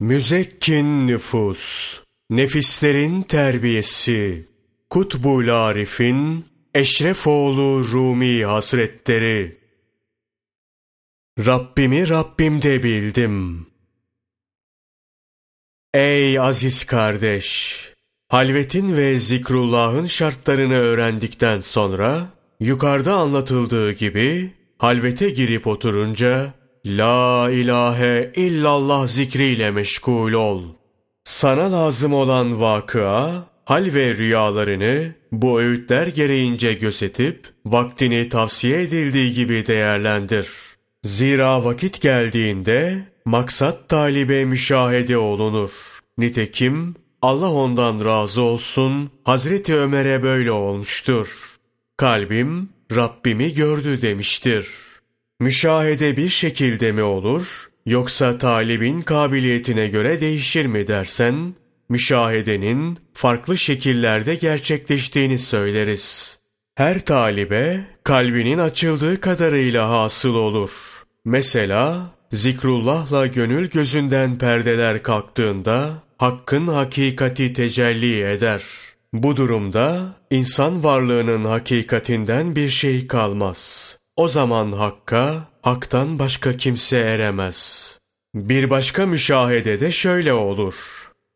Müzekkin nüfus, nefislerin terbiyesi, Kutbul Arif'in Eşrefoğlu Rumi Hazretleri. Rabbimi Rabbimde bildim. Ey aziz kardeş! Halvetin ve zikrullahın şartlarını öğrendikten sonra, yukarıda anlatıldığı gibi, halvete girip oturunca, La ilahe illallah zikriyle meşgul ol. Sana lazım olan vakıa, hal ve rüyalarını bu öğütler gereğince gözetip, vaktini tavsiye edildiği gibi değerlendir. Zira vakit geldiğinde, maksat talibe müşahede olunur. Nitekim, Allah ondan razı olsun, Hazreti Ömer'e böyle olmuştur. Kalbim, Rabbimi gördü demiştir.'' Müşahede bir şekilde mi olur, yoksa talibin kabiliyetine göre değişir mi dersen, müşahedenin farklı şekillerde gerçekleştiğini söyleriz. Her talibe kalbinin açıldığı kadarıyla hasıl olur. Mesela zikrullahla gönül gözünden perdeler kalktığında hakkın hakikati tecelli eder. Bu durumda insan varlığının hakikatinden bir şey kalmaz. O zaman Hakk'a, Hak'tan başka kimse eremez. Bir başka müşahede de şöyle olur.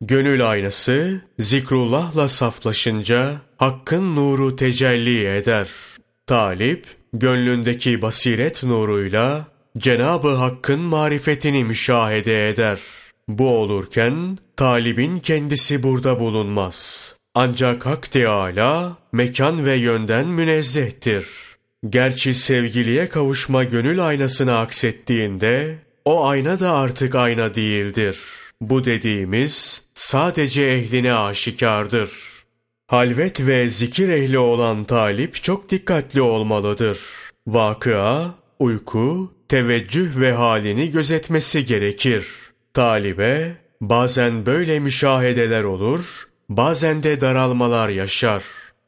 Gönül aynası zikrullahla saflaşınca Hakk'ın nuru tecelli eder. Talip, gönlündeki basiret nuruyla Cenabı Hakk'ın marifetini müşahede eder. Bu olurken talibin kendisi burada bulunmaz. Ancak Hak Teâlâ mekan ve yönden münezzehtir.'' Gerçi sevgiliye kavuşma gönül aynasını aksettiğinde o ayna da artık ayna değildir. Bu dediğimiz sadece ehline aşikardır. Halvet ve zikir ehli olan talip çok dikkatli olmalıdır. Vakıa, uyku, teveccüh ve halini gözetmesi gerekir. Talibe bazen böyle müşahedeler olur, bazen de daralmalar yaşar.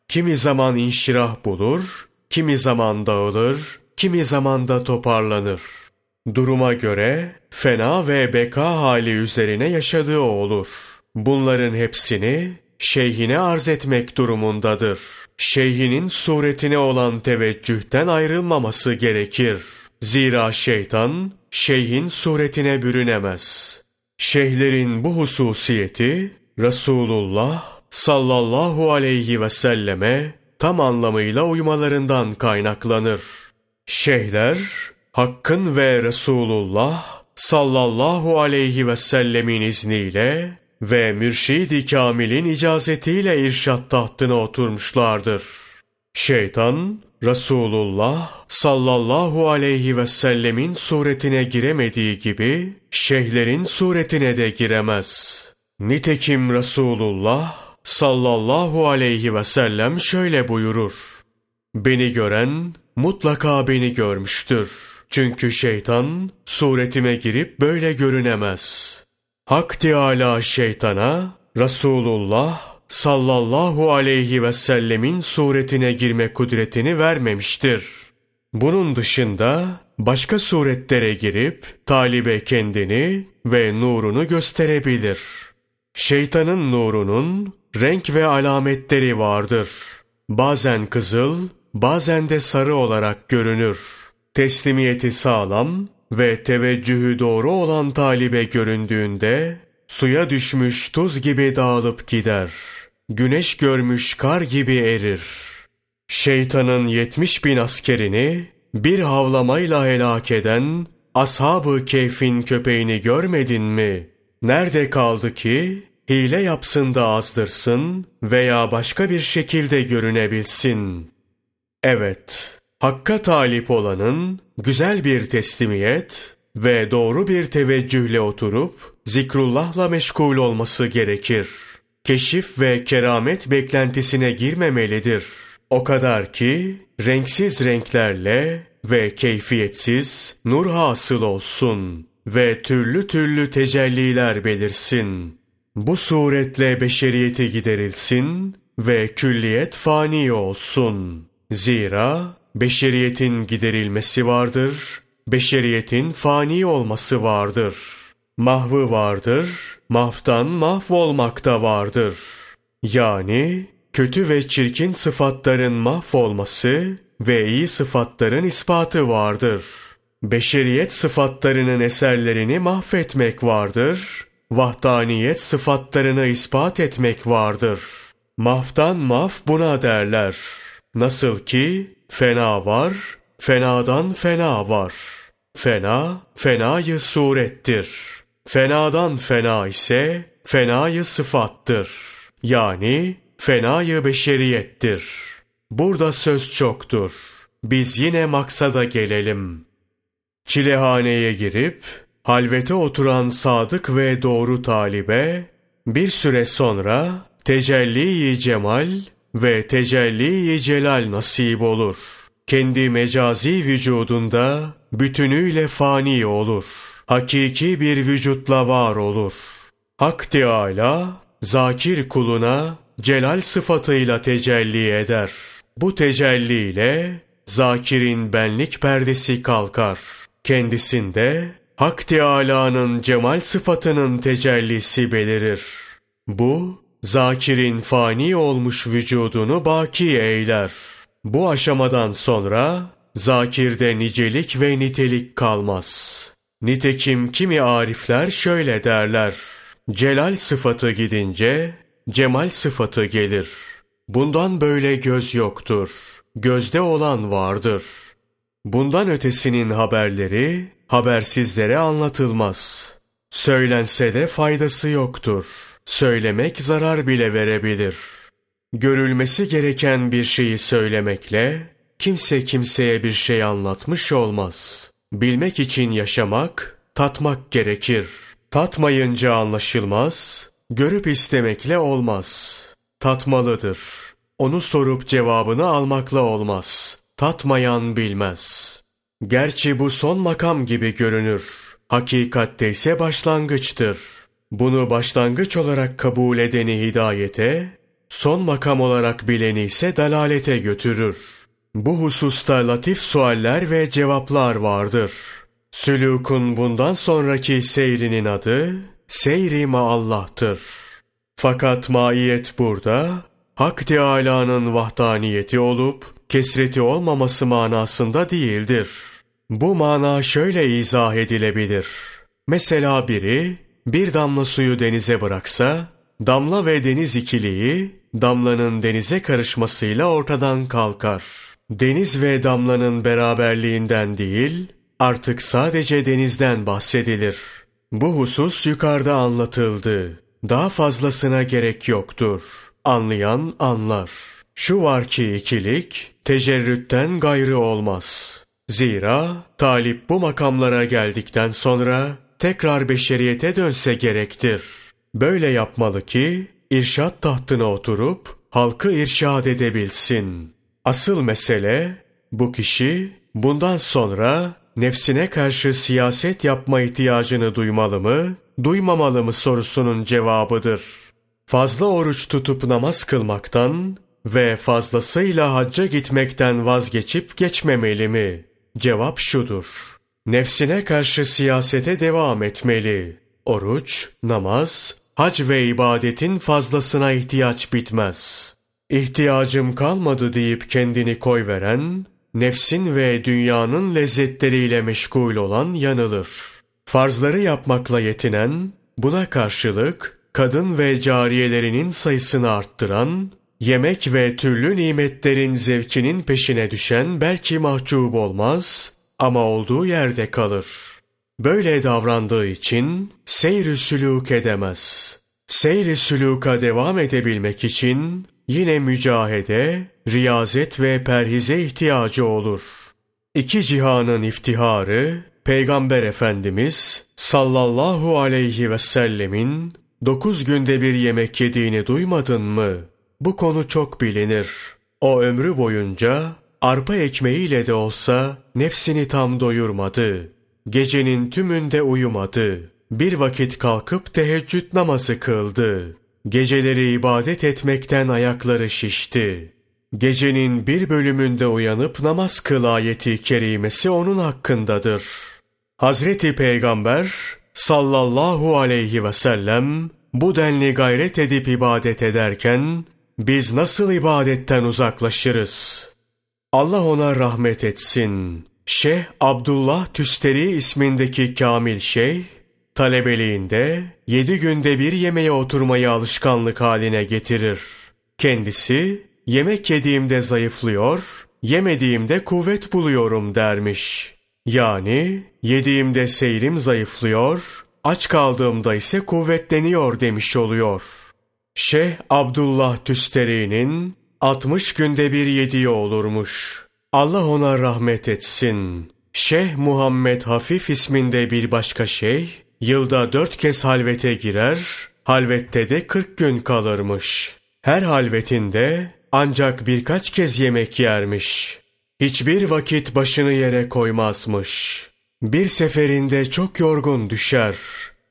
Kimi zaman inşirah bulur, kimi zaman dağılır, kimi zaman da toparlanır. Duruma göre fena ve beka hali üzerine yaşadığı olur. Bunların hepsini şeyhine arz etmek durumundadır. Şeyhinin suretine olan teveccühten ayrılmaması gerekir. Zira şeytan şeyhin suretine bürünemez. Şeyhlerin bu hususiyeti Resulullah sallallahu aleyhi ve selleme tam anlamıyla uymalarından kaynaklanır. Şeyhler, Hakk'ın ve Resulullah sallallahu aleyhi ve sellemin izniyle ve Mürşid-i Kamil'in icazetiyle irşat tahtına oturmuşlardır. Şeytan, Resulullah sallallahu aleyhi ve sellemin suretine giremediği gibi şeyhlerin suretine de giremez. Nitekim Resulullah sallallahu aleyhi ve sellem şöyle buyurur. Beni gören mutlaka beni görmüştür. Çünkü şeytan suretime girip böyle görünemez. Hak Teâlâ şeytana Resulullah sallallahu aleyhi ve sellemin suretine girme kudretini vermemiştir. Bunun dışında başka suretlere girip talibe kendini ve nurunu gösterebilir. Şeytanın nurunun renk ve alametleri vardır. Bazen kızıl, bazen de sarı olarak görünür. Teslimiyeti sağlam ve teveccühü doğru olan talibe göründüğünde, suya düşmüş tuz gibi dağılıp gider. Güneş görmüş kar gibi erir. Şeytanın yetmiş bin askerini bir havlamayla helak eden ashab-ı keyfin köpeğini görmedin mi? Nerede kaldı ki hile yapsın da azdırsın veya başka bir şekilde görünebilsin. Evet, Hakka talip olanın güzel bir teslimiyet ve doğru bir teveccühle oturup zikrullahla meşgul olması gerekir. Keşif ve keramet beklentisine girmemelidir. O kadar ki renksiz renklerle ve keyfiyetsiz nur hasıl olsun ve türlü türlü tecelliler belirsin. Bu suretle beşeriyeti giderilsin ve külliyet fani olsun. Zira beşeriyetin giderilmesi vardır, beşeriyetin fani olması vardır. Mahvı vardır, mahvtan mahvolmak da vardır. Yani kötü ve çirkin sıfatların mahvolması ve iyi sıfatların ispatı vardır. Beşeriyet sıfatlarının eserlerini mahvetmek vardır. Vahdaniyet sıfatlarını ispat etmek vardır. Mahftan maf buna derler. Nasıl ki fena var, fenadan fena var. Fena, fenayı surettir. Fenadan fena ise fenayı sıfattır. Yani fenayı beşeriyettir. Burada söz çoktur. Biz yine maksada gelelim. Çilehaneye girip halvete oturan sadık ve doğru talibe bir süre sonra tecelli-i cemal ve tecelli-i celal nasip olur. Kendi mecazi vücudunda bütünüyle fani olur. Hakiki bir vücutla var olur. Hak Teâlâ, zakir kuluna celal sıfatıyla tecelli eder. Bu tecelli ile zakirin benlik perdesi kalkar. Kendisinde Hak Teâlâ'nın cemal sıfatının tecellisi belirir. Bu, zakirin fani olmuş vücudunu baki eyler. Bu aşamadan sonra zakirde nicelik ve nitelik kalmaz. Nitekim kimi arifler şöyle derler. Celal sıfatı gidince cemal sıfatı gelir. Bundan böyle göz yoktur. Gözde olan vardır. Bundan ötesinin haberleri habersizlere anlatılmaz. Söylense de faydası yoktur. Söylemek zarar bile verebilir. Görülmesi gereken bir şeyi söylemekle kimse kimseye bir şey anlatmış olmaz. Bilmek için yaşamak, tatmak gerekir. Tatmayınca anlaşılmaz, görüp istemekle olmaz. Tatmalıdır. Onu sorup cevabını almakla olmaz. Tatmayan bilmez. Gerçi bu son makam gibi görünür. Hakikatte ise başlangıçtır. Bunu başlangıç olarak kabul edeni hidayete, son makam olarak bileni ise dalalete götürür. Bu hususta latif sualler ve cevaplar vardır. Sülükun bundan sonraki seyrinin adı seyri Allah'tır. Fakat maiyet burada Hak Teâlâ'nın vahdaniyeti olup kesreti olmaması manasında değildir. Bu mana şöyle izah edilebilir. Mesela biri bir damla suyu denize bıraksa, damla ve deniz ikiliği damlanın denize karışmasıyla ortadan kalkar. Deniz ve damlanın beraberliğinden değil, artık sadece denizden bahsedilir. Bu husus yukarıda anlatıldı. Daha fazlasına gerek yoktur. Anlayan anlar. Şu var ki ikilik, tecerrütten gayrı olmaz. Zira talip bu makamlara geldikten sonra tekrar beşeriyete dönse gerektir. Böyle yapmalı ki irşat tahtına oturup halkı irşad edebilsin. Asıl mesele bu kişi bundan sonra nefsine karşı siyaset yapma ihtiyacını duymalı mı, duymamalı mı sorusunun cevabıdır. Fazla oruç tutup namaz kılmaktan ve fazlasıyla hacca gitmekten vazgeçip geçmemeli mi? Cevap şudur. Nefsine karşı siyasete devam etmeli. Oruç, namaz, hac ve ibadetin fazlasına ihtiyaç bitmez. İhtiyacım kalmadı deyip kendini koy veren, nefsin ve dünyanın lezzetleriyle meşgul olan yanılır. Farzları yapmakla yetinen, buna karşılık kadın ve cariyelerinin sayısını arttıran, yemek ve türlü nimetlerin zevkinin peşine düşen belki mahcup olmaz ama olduğu yerde kalır. Böyle davrandığı için seyr-i sülûk edemez. Seyr-i devam edebilmek için yine mücahede, riyazet ve perhize ihtiyacı olur. İki cihanın iftiharı, Peygamber Efendimiz sallallahu aleyhi ve sellemin dokuz günde bir yemek yediğini duymadın mı? Bu konu çok bilinir. O ömrü boyunca arpa ekmeğiyle de olsa nefsini tam doyurmadı. Gecenin tümünde uyumadı. Bir vakit kalkıp teheccüd namazı kıldı. Geceleri ibadet etmekten ayakları şişti. Gecenin bir bölümünde uyanıp namaz kıl ayeti kerimesi onun hakkındadır. Hazreti Peygamber sallallahu aleyhi ve sellem bu denli gayret edip ibadet ederken biz nasıl ibadetten uzaklaşırız? Allah ona rahmet etsin. Şeyh Abdullah Tüsteri ismindeki Kamil Şeyh, talebeliğinde yedi günde bir yemeğe oturmayı alışkanlık haline getirir. Kendisi, yemek yediğimde zayıflıyor, yemediğimde kuvvet buluyorum dermiş. Yani yediğimde seyrim zayıflıyor, aç kaldığımda ise kuvvetleniyor demiş oluyor. Şeyh Abdullah Tüsteri'nin 60 günde bir yediği olurmuş. Allah ona rahmet etsin. Şeyh Muhammed Hafif isminde bir başka şey, yılda dört kez halvete girer, halvette de 40 gün kalırmış. Her halvetinde ancak birkaç kez yemek yermiş. Hiçbir vakit başını yere koymazmış. Bir seferinde çok yorgun düşer.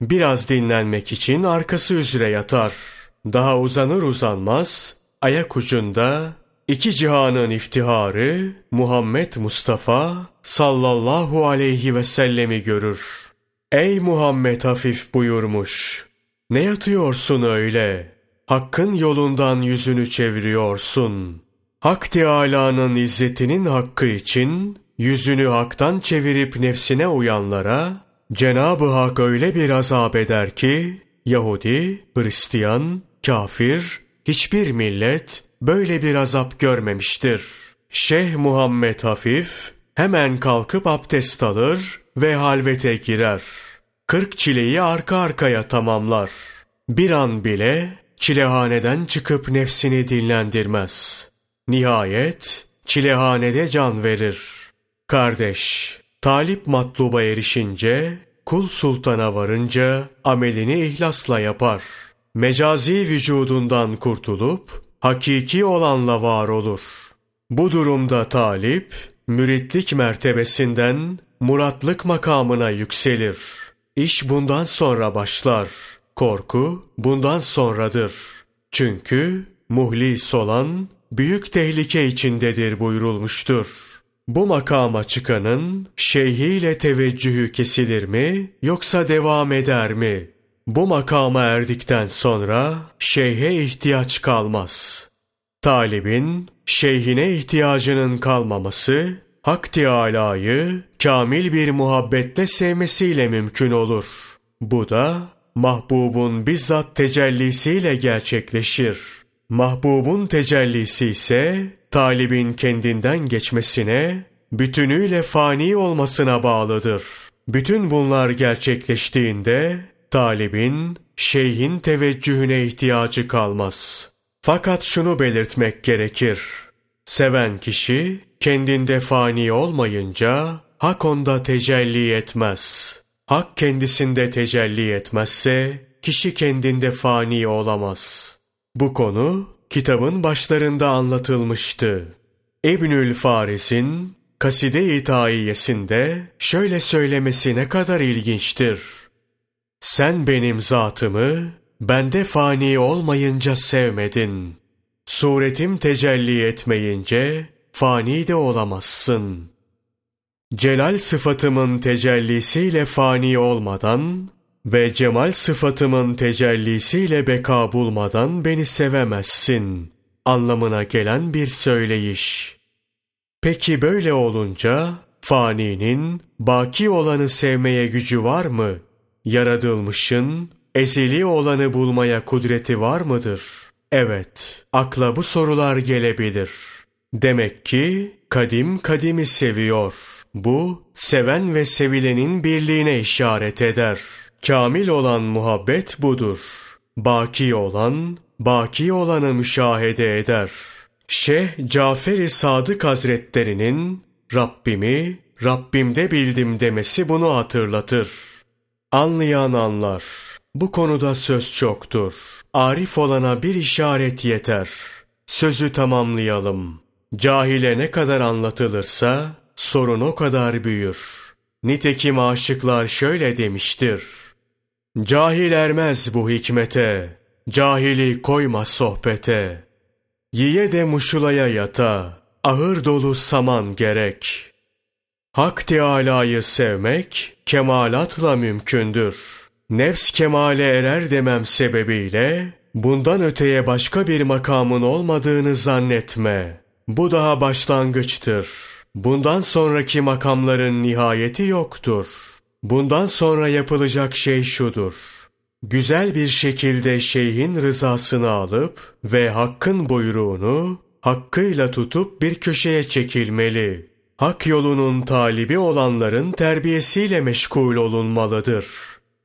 Biraz dinlenmek için arkası üzere yatar. Daha uzanır uzanmaz, ayak ucunda iki cihanın iftiharı Muhammed Mustafa sallallahu aleyhi ve sellemi görür. Ey Muhammed hafif buyurmuş. Ne yatıyorsun öyle? Hakkın yolundan yüzünü çeviriyorsun. Hak Teâlâ'nın izzetinin hakkı için yüzünü haktan çevirip nefsine uyanlara Cenab-ı Hak öyle bir azap eder ki Yahudi, Hristiyan, kafir, hiçbir millet böyle bir azap görmemiştir. Şeyh Muhammed Hafif hemen kalkıp abdest alır ve halvete girer. Kırk çileyi arka arkaya tamamlar. Bir an bile çilehaneden çıkıp nefsini dinlendirmez. Nihayet çilehanede can verir. Kardeş, talip matluba erişince, kul sultana varınca amelini ihlasla yapar. Mecazi vücudundan kurtulup, hakiki olanla var olur. Bu durumda talip, müritlik mertebesinden muratlık makamına yükselir. İş bundan sonra başlar. Korku bundan sonradır. Çünkü muhlis olan büyük tehlike içindedir buyurulmuştur. Bu makama çıkanın şeyhiyle teveccühü kesilir mi yoksa devam eder mi? Bu makama erdikten sonra şeyhe ihtiyaç kalmaz. Talibin şeyhine ihtiyacının kalmaması Hak Teâlâ'yı kamil bir muhabbetle sevmesiyle mümkün olur. Bu da mahbubun bizzat tecellisiyle gerçekleşir. Mahbubun tecellisi ise talibin kendinden geçmesine, bütünüyle fani olmasına bağlıdır. Bütün bunlar gerçekleştiğinde talibin şeyhin teveccühüne ihtiyacı kalmaz. Fakat şunu belirtmek gerekir. Seven kişi kendinde fani olmayınca hak onda tecelli etmez. Hak kendisinde tecelli etmezse kişi kendinde fani olamaz. Bu konu kitabın başlarında anlatılmıştı. İbnül Faris'in Kaside-i Taiyesinde şöyle söylemesi ne kadar ilginçtir. Sen benim zatımı bende fani olmayınca sevmedin. Suretim tecelli etmeyince fani de olamazsın. Celal sıfatımın tecellisiyle fani olmadan ve cemal sıfatımın tecellisiyle beka bulmadan beni sevemezsin anlamına gelen bir söyleyiş. Peki böyle olunca faninin baki olanı sevmeye gücü var mı? Yaratılmışın ezeli olanı bulmaya kudreti var mıdır? Evet, akla bu sorular gelebilir. Demek ki kadim kadimi seviyor. Bu seven ve sevilenin birliğine işaret eder. Kamil olan muhabbet budur. Baki olan, baki olanı müşahede eder. Şeyh Cafer-i Sadık Hazretlerinin Rabbimi Rabbimde bildim demesi bunu hatırlatır. Anlayan anlar. Bu konuda söz çoktur. Arif olana bir işaret yeter. Sözü tamamlayalım. Cahile ne kadar anlatılırsa sorun o kadar büyür. Nitekim aşıklar şöyle demiştir. Cahil ermez bu hikmete, cahili koyma sohbete. Yiye de muşulaya yata, ahır dolu saman gerek. Hak Teâlâ'yı sevmek kemalatla mümkündür. Nefs kemale erer demem sebebiyle bundan öteye başka bir makamın olmadığını zannetme. Bu daha başlangıçtır. Bundan sonraki makamların nihayeti yoktur. Bundan sonra yapılacak şey şudur. Güzel bir şekilde şeyhin rızasını alıp ve hakkın buyruğunu hakkıyla tutup bir köşeye çekilmeli. Hak yolunun talibi olanların terbiyesiyle meşgul olunmalıdır.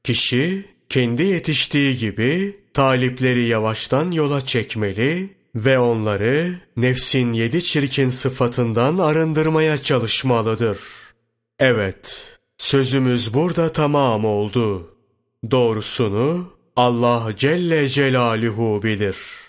Kişi kendi yetiştiği gibi talipleri yavaştan yola çekmeli ve onları nefsin yedi çirkin sıfatından arındırmaya çalışmalıdır. Evet, sözümüz burada tamam oldu. Doğrusunu Allah Celle Celaluhu bilir.''